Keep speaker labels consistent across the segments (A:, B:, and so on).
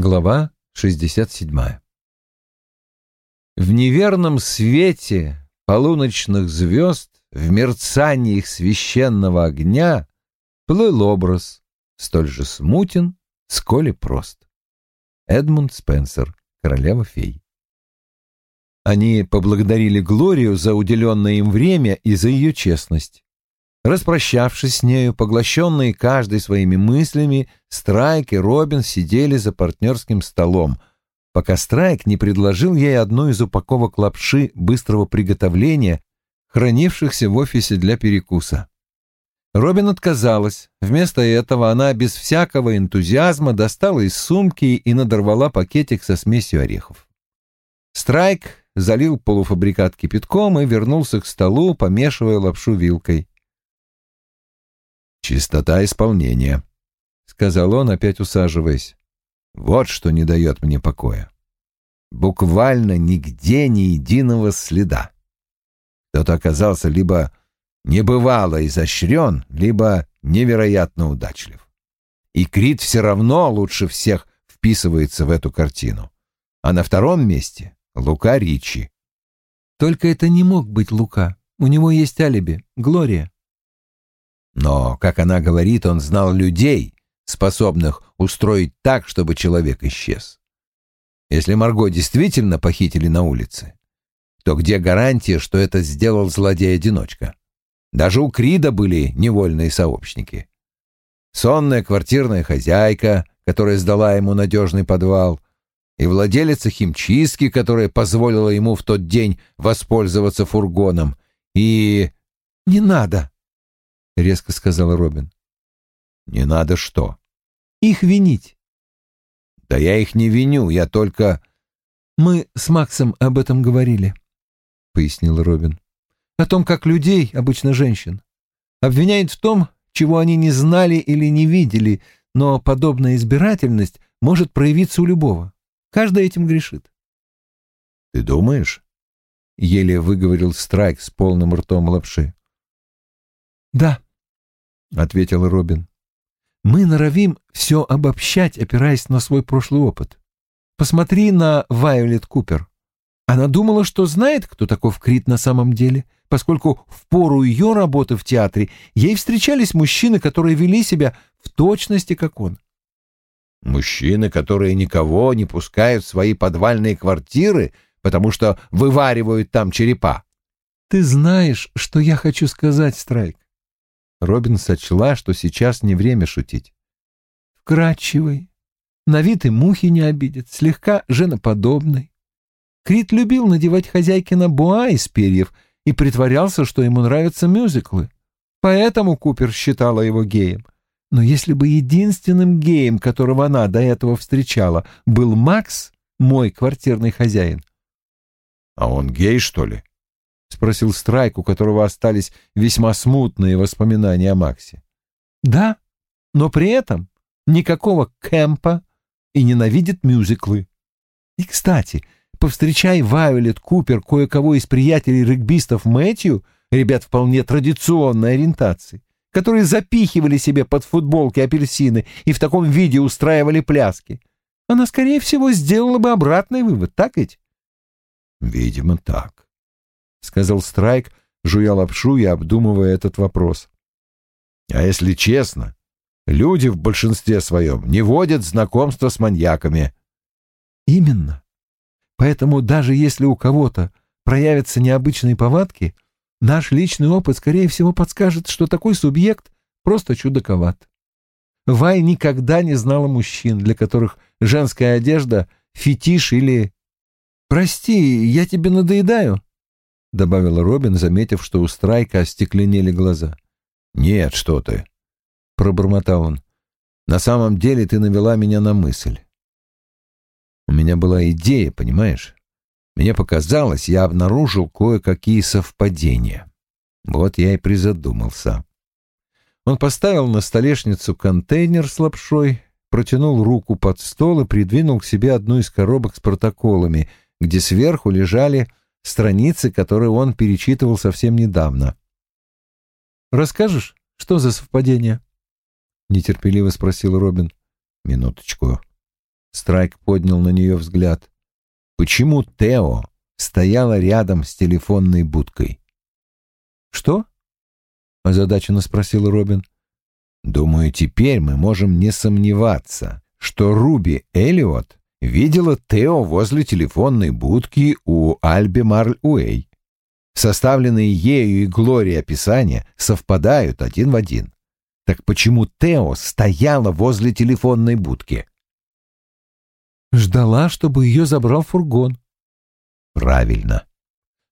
A: Глава 67. В неверном свете полуночных звезд, в мерцании их священного огня, плыл образ, столь же смутен, сколь и прост. Эдмунд Спенсер, королева фей. Они поблагодарили Глорию за уделенное им время и за ее честность. Распрощавшись с нею, поглощенные каждой своими мыслями, Страйк и Робин сидели за партнерским столом, пока Страйк не предложил ей одну из упаковок лапши быстрого приготовления, хранившихся в офисе для перекуса. Робин отказалась. Вместо этого она без всякого энтузиазма достала из сумки и надорвала пакетик со смесью орехов. Страйк залил полуфабрикат кипятком и вернулся к столу, помешивая лапшу вилкой. «Чистота исполнения», — сказал он, опять усаживаясь. «Вот что не дает мне покоя. Буквально нигде ни единого следа. Кто-то оказался либо небывало изощрен, либо невероятно удачлив. И Крит все равно лучше всех вписывается в эту картину. А на втором месте — Лука Ричи.
B: Только это не мог быть Лука. У него есть алиби, Глория.
A: Но, как она говорит, он знал людей, способных устроить так, чтобы человек исчез. Если Марго действительно похитили на улице, то где гарантия, что это сделал злодей-одиночка? Даже у Крида были невольные сообщники. Сонная квартирная хозяйка, которая сдала ему надежный подвал, и владелица химчистки, которая позволила ему в тот день воспользоваться фургоном, и...
B: «Не надо!» — резко сказала Робин.
A: «Не надо что?»
B: «Их винить».
A: «Да я их не виню, я только...»
B: «Мы с Максом об этом говорили», — пояснил Робин. «О том, как людей, обычно женщин, обвиняют в том, чего они не знали или не видели, но подобная избирательность может проявиться у любого. Каждый этим грешит».
A: «Ты думаешь?» — еле выговорил Страйк с полным ртом лапши.
B: «Да», — ответил Робин. «Мы норовим все обобщать, опираясь на свой прошлый опыт. Посмотри на Вайолет Купер. Она думала, что знает, кто таков Крит на самом деле, поскольку в пору ее работы в театре ей встречались мужчины, которые вели себя в точности, как он.
A: Мужчины, которые никого не пускают в свои подвальные квартиры, потому что вываривают там черепа.
B: Ты знаешь, что я хочу сказать, Страйк. Робин сочла, что сейчас не время шутить. Вкрадчивый, на вид и мухи не обидит, слегка женоподобный. Крит любил надевать хозяйкина буа из перьев и притворялся, что ему нравятся мюзиклы. Поэтому Купер считала его геем. Но если бы единственным геем, которого она до этого встречала, был Макс, мой квартирный хозяин.
A: — А он гей, что ли? — спросил Страйк, у которого остались весьма смутные воспоминания о Максе.
B: «Да, но при этом никакого кемпа и ненавидит мюзиклы. И, кстати, повстречай Вайолет Купер кое-кого из приятелей регбистов Мэтью, ребят вполне традиционной ориентации, которые запихивали себе под футболки апельсины и в таком виде устраивали пляски. Она, скорее всего, сделала бы обратный вывод, так ведь?
A: Видимо, так. — сказал Страйк, жуя лапшу и обдумывая этот вопрос. «А если честно, люди в большинстве своем не водят знакомства с маньяками».
B: «Именно. Поэтому даже если у кого-то проявятся необычные повадки, наш личный опыт, скорее всего, подскажет, что такой субъект просто чудаковат. Вай никогда не знала мужчин, для которых женская одежда — фетиш или... «Прости, я тебе надоедаю», — добавила Робин, заметив, что у Страйка остекленели глаза.
A: «Нет, что ты!» — пробормотал он. «На самом деле ты навела меня на мысль. У меня была идея, понимаешь? Мне показалось, я обнаружил кое-какие совпадения. Вот я и призадумался». Он поставил на столешницу контейнер с лапшой, протянул руку под стол и придвинул к себе одну из коробок с протоколами, где сверху лежали страницы, которые он перечитывал совсем недавно.
B: «Расскажешь, что за совпадение?»
A: — нетерпеливо спросил Робин. «Минуточку». Страйк поднял на нее взгляд. Почему Тео стояла рядом с телефонной будкой?
B: Что? озадаченно спросил Робин.
A: Думаю, теперь мы можем не сомневаться, что Руби Эллиот видела Тео возле телефонной будки у Альби Марль-Уэй. Составленные ею и Глори описания совпадают один в один. Так почему Тео стояла возле телефонной будки?
B: Ждала, чтобы ее забрал фургон.
A: Правильно.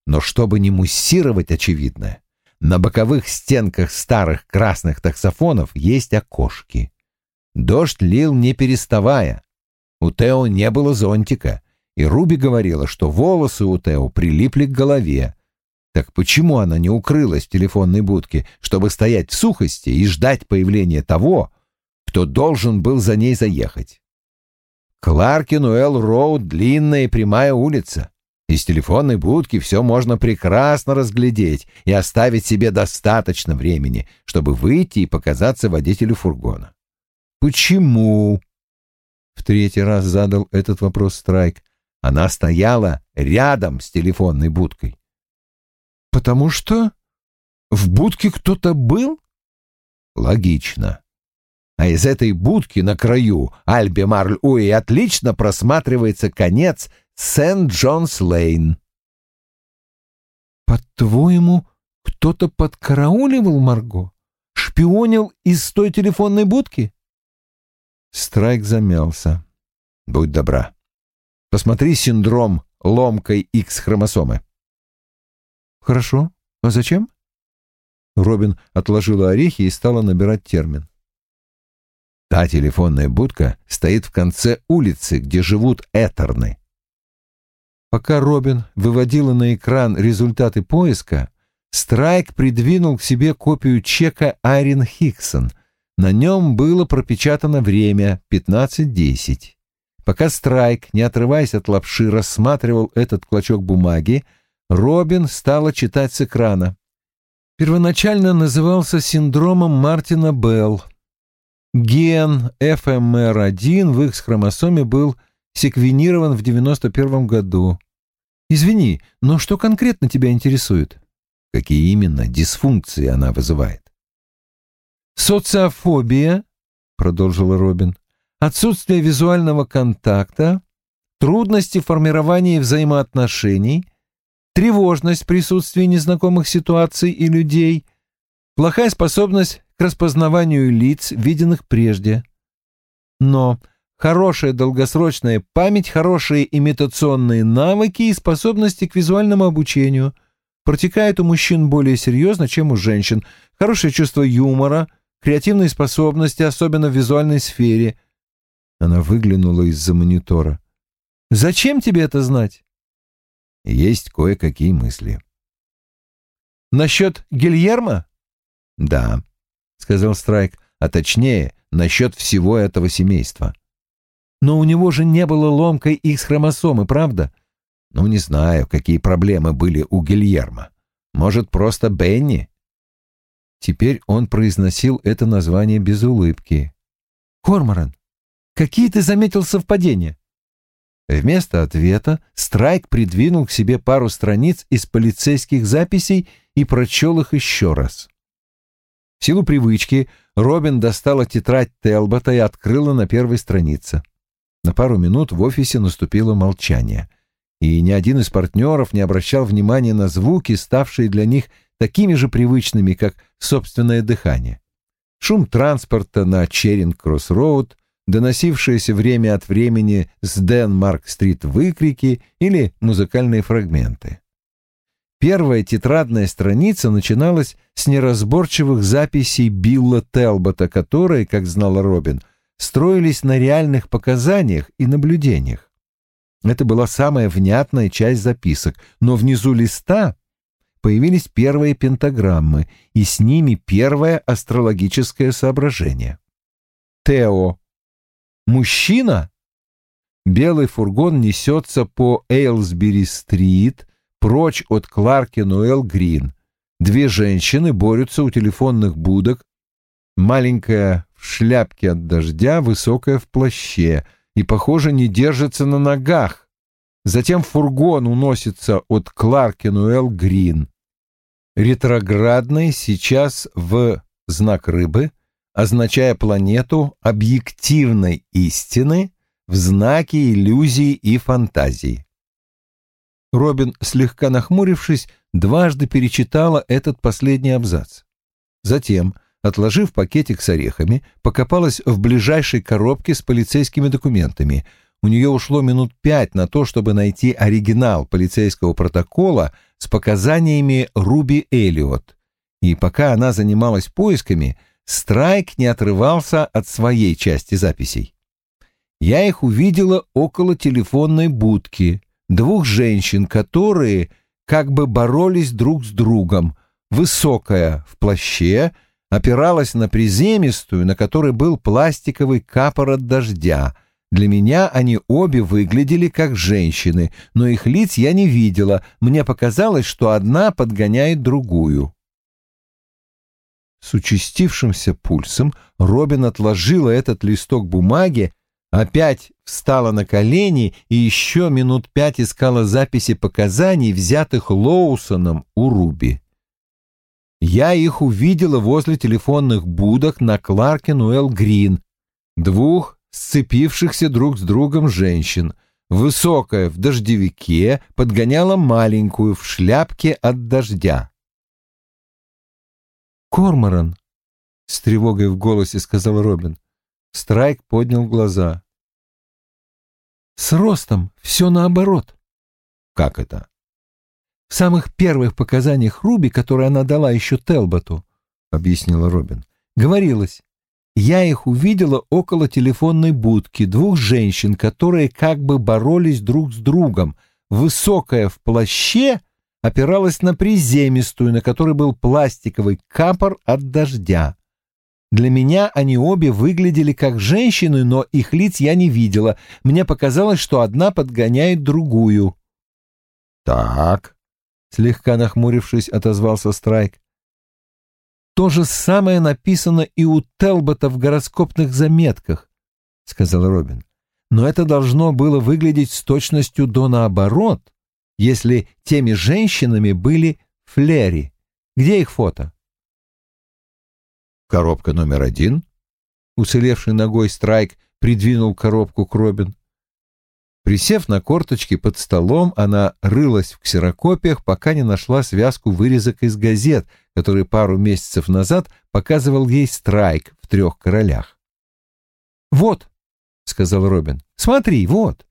A: Но чтобы не муссировать очевидное, на боковых стенках старых красных таксофонов есть окошки. Дождь лил не переставая. У Тео не было зонтика, и Руби говорила, что волосы у Тео прилипли к голове. Так почему она не укрылась в телефонной будке, чтобы стоять в сухости и ждать появления того, кто должен был за ней заехать? Кларкинуэлл Роуд — длинная и прямая улица. Из телефонной будки все можно прекрасно разглядеть и оставить себе достаточно времени, чтобы выйти и показаться водителю фургона. Почему? В третий раз задал этот вопрос Страйк. Она стояла рядом с телефонной будкой.
B: Потому что в будке кто-то был?
A: Логично. А из этой будки на краю Альби Марль-Уи отлично просматривается конец Сент-Джонс-Лейн.
B: По-твоему, кто-то подкарауливал Марго? Шпионил из той телефонной будки?
A: Страйк замялся. Будь добра. Посмотри синдром ломкой X-хромосомы.
B: Хорошо. А зачем? Робин отложила орехи и стала набирать термин.
A: Та телефонная будка стоит в конце улицы, где живут Этерны.
B: Пока Робин выводила на экран результаты поиска, Страйк придвинул к себе копию чека Айрин Хиксон. На нем было пропечатано время 15.10. Пока Страйк, не отрываясь от лапши, рассматривал этот клочок бумаги, Робин стала читать с экрана. Первоначально назывался синдромом Мартина Белл. Ген FMR1 в X-хромосоме был секвенирован в 91 году. Извини, но что конкретно тебя интересует?
A: Какие именно дисфункции она вызывает?
B: Социофобия, продолжила Робин, отсутствие визуального контакта, трудности формирования взаимоотношений, тревожность в присутствии незнакомых ситуаций и людей, плохая способность к распознаванию лиц, виденных прежде. Но хорошая долгосрочная память, хорошие имитационные навыки и способности к визуальному обучению протекают у мужчин более серьезно, чем у женщин, хорошее чувство юмора, креативные способности, особенно в визуальной сфере. Она выглянула из-за монитора. «Зачем тебе это знать?»
A: «Есть кое-какие мысли».
B: «Насчет Гильермо?»
A: «Да», — сказал Страйк, — «а точнее, насчет всего этого семейства».
B: Но у него же не было ломкой X-хромосомы, правда?
A: Ну, не знаю, какие проблемы были у Гильермо. Может, просто Бенни? Теперь он произносил это название без улыбки.
B: «Корморан, какие ты заметил совпадения?»
A: Вместо ответа Страйк придвинул к себе пару страниц из полицейских записей и прочел их еще раз. В силу привычки Робин достала тетрадь Телбота и открыла на первой странице. На пару минут в офисе наступило молчание, и ни один из партнеров не обращал внимания на звуки, ставшие для них такими же привычными, как собственное дыхание. Шум транспорта на Черинг-Кросс-Роуд, доносившиеся время от времени с Денмарк-стрит выкрики или музыкальные фрагменты. Первая тетрадная страница начиналась с неразборчивых записей Билла Телбота, которые, как знала Робин, — строились на реальных показаниях и наблюдениях. Это была самая внятная часть записок, но внизу листа появились первые пентаграммы, и с ними первое астрологическое соображение. Тео. Мужчина? Белый фургон несется по Эйлсбери-стрит, прочь от Кларки-Нуэлл-Грин. Две женщины борются у телефонных будок. Маленькая в шляпке от дождя, высокая в плаще. и, похоже, не держится на ногах. Затем фургон уносится от Кларкенуэлл Грин. Ретроградный сейчас в знак рыбы, означая планету объективной истины в знаке иллюзии и фантазии. Робин, слегка нахмурившись, дважды перечитала этот последний абзац. Затем, отложив пакетик с орехами, покопалась в ближайшей коробке с полицейскими документами. У нее ушло минут пять на то, чтобы найти оригинал полицейского протокола с показаниями Руби Эллиот. И пока она занималась поисками, Страйк не отрывался от своей части записей. Я их увидела около телефонной будки, двух женщин, которые как бы боролись друг с другом. Высокая в плаще опиралась на приземистую, на которой был пластиковый капор от дождя. Для меня они обе выглядели как женщины, но их лиц я не видела. Мне показалось, что одна подгоняет другую. С участившимся пульсом Робин отложила этот листок бумаги, опять встала на колени и еще минут пять искала записи показаний, взятых Лоусоном у Руби. Я их увидела возле телефонных будок на Кларкен-Уэлл Грин, двух сцепившихся друг с другом женщин. Высокая в дождевике подгоняла маленькую в шляпке от дождя. «Корморан», — с тревогой в голосе сказал Робин. Страйк поднял глаза. С ростом все наоборот.
B: Как это?
A: В самых первых показаниях Руби, которые она дала еще Телботу, объяснила Робин, говорилось, я их увидела около телефонной будки, двух женщин, которые как бы боролись друг с другом. Высокая в плаще опиралась на приземистую, на которой был пластиковый капор от дождя. Для меня они обе выглядели как женщины, но их лиц я не видела. Мне показалось, что одна подгоняет другую.
B: «Так», — слегка нахмурившись, отозвался Страйк.
A: «То же самое написано и у Телбота в гороскопных заметках», — сказал Робин. «Но это должно было выглядеть с точностью до наоборот, если теми женщинами были Флери. Где их фото?»
B: Коробка номер один.
A: Уцелевший ногой Страйк придвинул коробку к Робин. Присев на корточки под столом, она рылась в ксерокопиях, пока не нашла связку вырезок из газет, которые пару месяцев назад показывал ей Страйк в «Трех королях». «Вот», — сказал Робин, — «смотри, вот».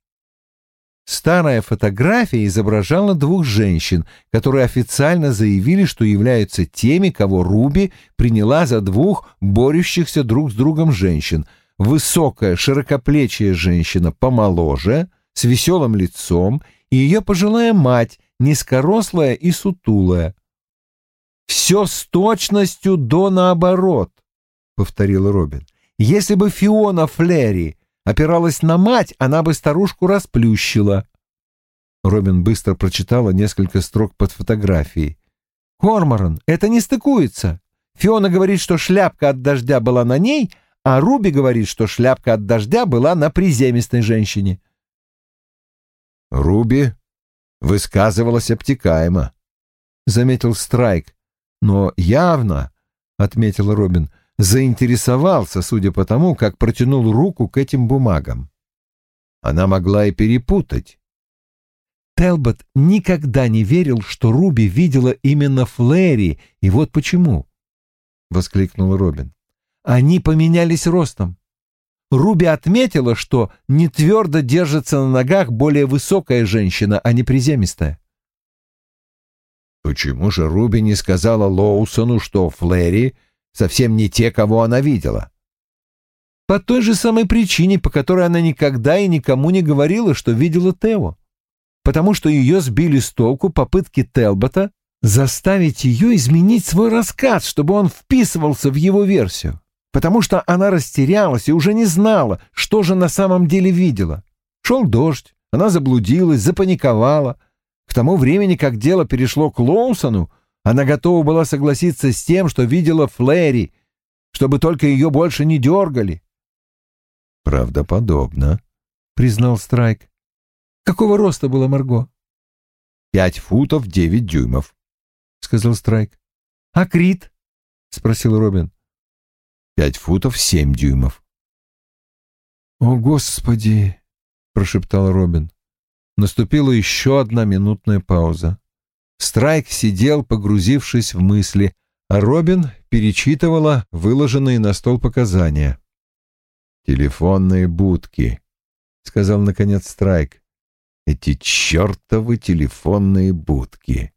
A: Старая фотография изображала двух женщин, которые официально заявили, что являются теми, кого Руби приняла за двух борющихся друг с другом женщин. Высокая, широкоплечья женщина помоложе, с веселым лицом, и ее пожилая мать, низкорослая и сутулая. «Все с точностью до наоборот», — повторил Робин. «Если бы Фиона Флери опиралась на мать, она бы старушку расплющила. Робин быстро прочитала несколько строк под фотографией. «Корморан, это не стыкуется. Фиона говорит, что шляпка от дождя была на ней, а Руби говорит, что шляпка от дождя была на приземистой женщине».
B: «Руби высказывалась обтекаемо», — заметил Страйк. «Но явно», — отметил Робин, — заинтересовался, судя по тому, как протянул руку к этим бумагам. Она могла и перепутать.
A: Телбот никогда не верил, что Руби видела именно Флэри, и вот почему, — воскликнул Робин. Они поменялись ростом. Руби отметила, что не твердо держится на ногах более высокая женщина, а не приземистая.
B: Почему же Руби не сказала Лоусону, что Флэри совсем не те, кого она видела.
A: По той же самой причине, по которой она никогда и никому не говорила, что видела Тео. Потому что ее сбили с толку попытки Телбота заставить ее изменить свой рассказ, чтобы он вписывался в его версию. Потому что она растерялась и уже не знала, что же на самом деле видела. Шел дождь, она заблудилась, запаниковала. К тому времени, как дело перешло к Лоусону, она готова была согласиться с тем, что видела Флэри, чтобы только ее больше не дергали.
B: Правдоподобно, признал Страйк. Какого роста была Марго?
A: Пять футов девять дюймов,
B: сказал Страйк. А Крит? спросил Робин.
A: Пять футов семь дюймов.
B: О, Господи! прошептал Робин. Наступила еще одна минутная пауза. Страйк сидел, погрузившись в мысли, а Робин перечитывала выложенные на стол показания.
A: «Телефонные будки», — сказал наконец Страйк. «Эти чертовы телефонные будки».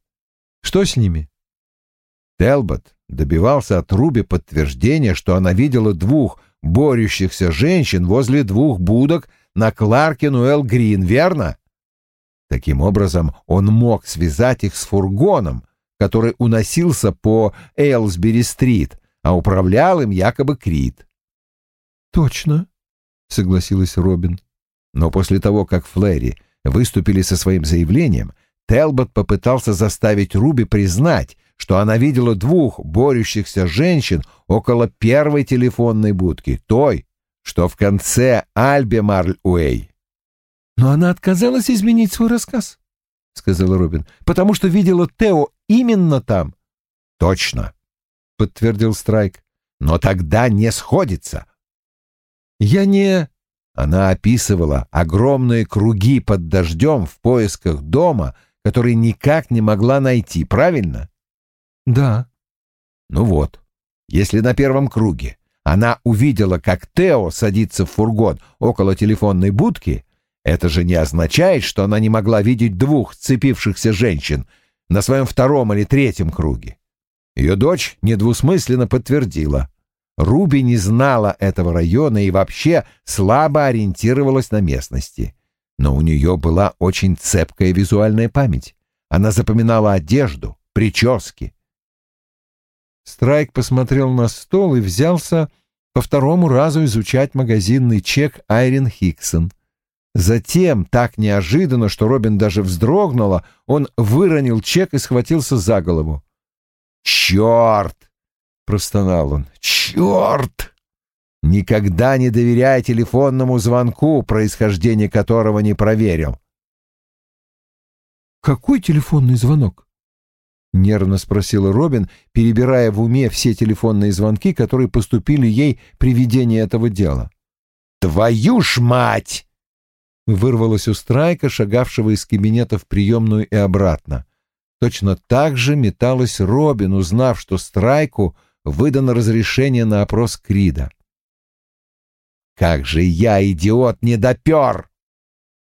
B: «Что с ними?»
A: Телбот добивался от Руби подтверждения, что она видела двух борющихся женщин возле двух будок на Кларкинуэлл Грин, верно? Таким образом, он мог связать их с фургоном, который уносился по Эйлсбери-стрит, а управлял им якобы Крит.
B: «Точно», — согласилась Робин.
A: Но после того, как Флэри выступили со своим заявлением, Телбот попытался заставить Руби признать, что она видела двух борющихся женщин около первой телефонной будки, той, что в конце Альбе-Марль-Уэй.
B: «Но она отказалась изменить свой рассказ», — сказала Робин, «потому что видела Тео именно там».
A: «Точно», — подтвердил Страйк, «но тогда не сходится».
B: «Я не...»
A: Она описывала огромные круги под дождем в поисках дома, который никак не могла найти, правильно?
B: Да.
A: Ну вот, если на первом круге она увидела, как Тео садится в фургон около телефонной будки, это же не означает, что она не могла видеть двух сцепившихся женщин на своем втором или третьем круге. Ее дочь недвусмысленно подтвердила. Руби не знала этого района и вообще слабо ориентировалась на местности. Но у нее была очень цепкая визуальная память. Она запоминала одежду, прически.
B: Страйк посмотрел на стол и взялся по второму разу изучать магазинный чек Айрин Хиксон. Затем, так неожиданно, что Робин даже вздрогнула, он выронил чек и схватился за голову.
A: «Черт!» — простонал он. Черт! Никогда не доверяй телефонному звонку, происхождение которого не проверил.
B: «Какой телефонный звонок?» — нервно спросила Робин, перебирая в уме все телефонные звонки, которые поступили ей при ведении этого дела.
A: «Твою ж мать!»
B: — вырвалось у Страйка, шагавшего из кабинета в приемную и обратно. Точно так же металась Робин, узнав, что Страйку — выдано разрешение на опрос Крида.
A: «Как же я, идиот, не допер!»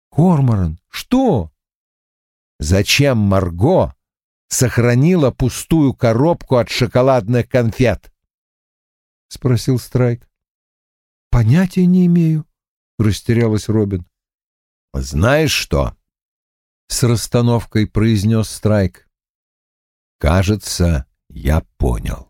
B: «Корморан, что?»
A: «Зачем Марго сохранила пустую коробку от шоколадных конфет?»
B: — спросил Страйк. «Понятия не имею», — растерялась Робин.
A: «Знаешь что?» — с расстановкой произнес Страйк. «Кажется, я понял».